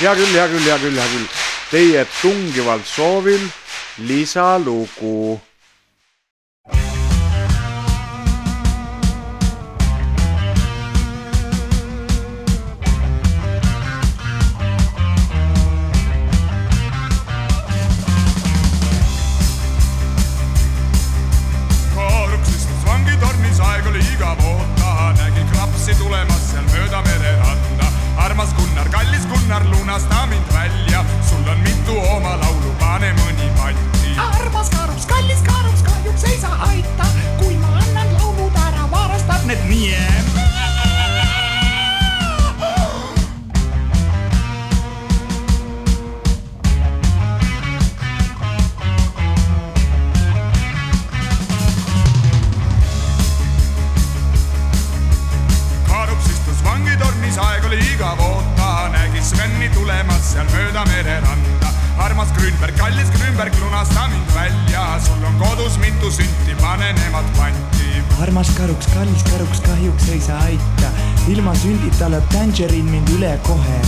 hea küll, hea küll, hea küll, hea küll. Teie tungival soovil lisalugu Lunasta mind välja, sul on mitu oma laulu, pane mõni patti. armas karuks, kallis karuks, kahjuks ei saa aita, kui ma annan laulud ära, varastab need istus vangitornis, aeg oli igav oota, nägi Sveni tulemas seal mööda mereranda. armas Grünberg, kallis Grünberg, lunasta mind välja, sul on kodus mitu sünti, pane nemad panti. armas karuks, kallis karuks, kahjuks ei saa aita. ilma sündita lööb Tangerine mind üle kohe.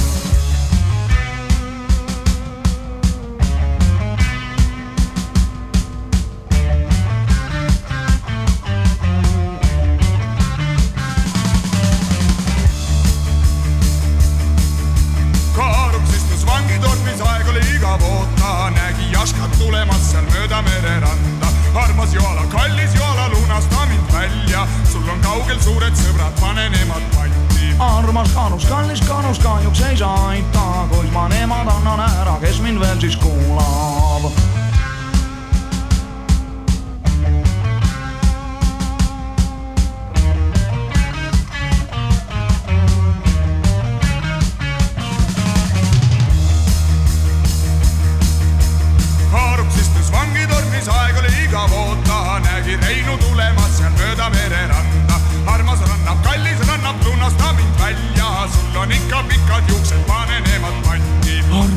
Mööda mereranda. armas Joala, kallis Joala, lunasta mind välja, sul on kaugel suured sõbrad, pane nemad panti. armas karuks, kallis karuks, kahjuks ei saa aita, kuid ma nemad annan ära, kes mind veel siis kuulab.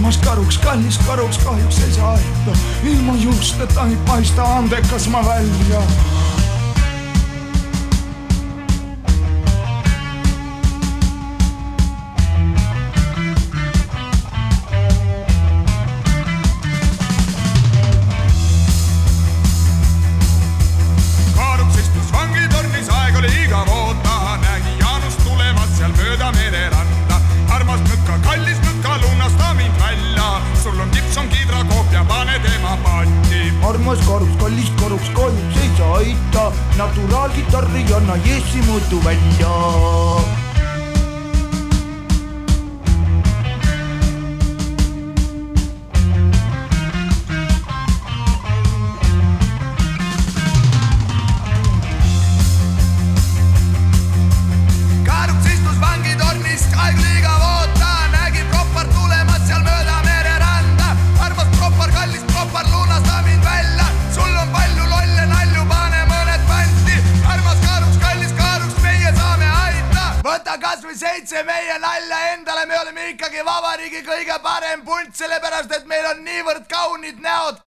Armas karuks, kallis karuks, kahjuks ei saa aita, ilma juusteta ei paista andekas ma välja armas karuks, kallis karuks, kahjuks ei saa aita, naturaalkitarr ei anna Jessi mõõtu välja kasvõi seitse meie nalja endale, me oleme ikkagi vabariigi kõige parem punt, sellepärast et meil on niivõrd kaunid näod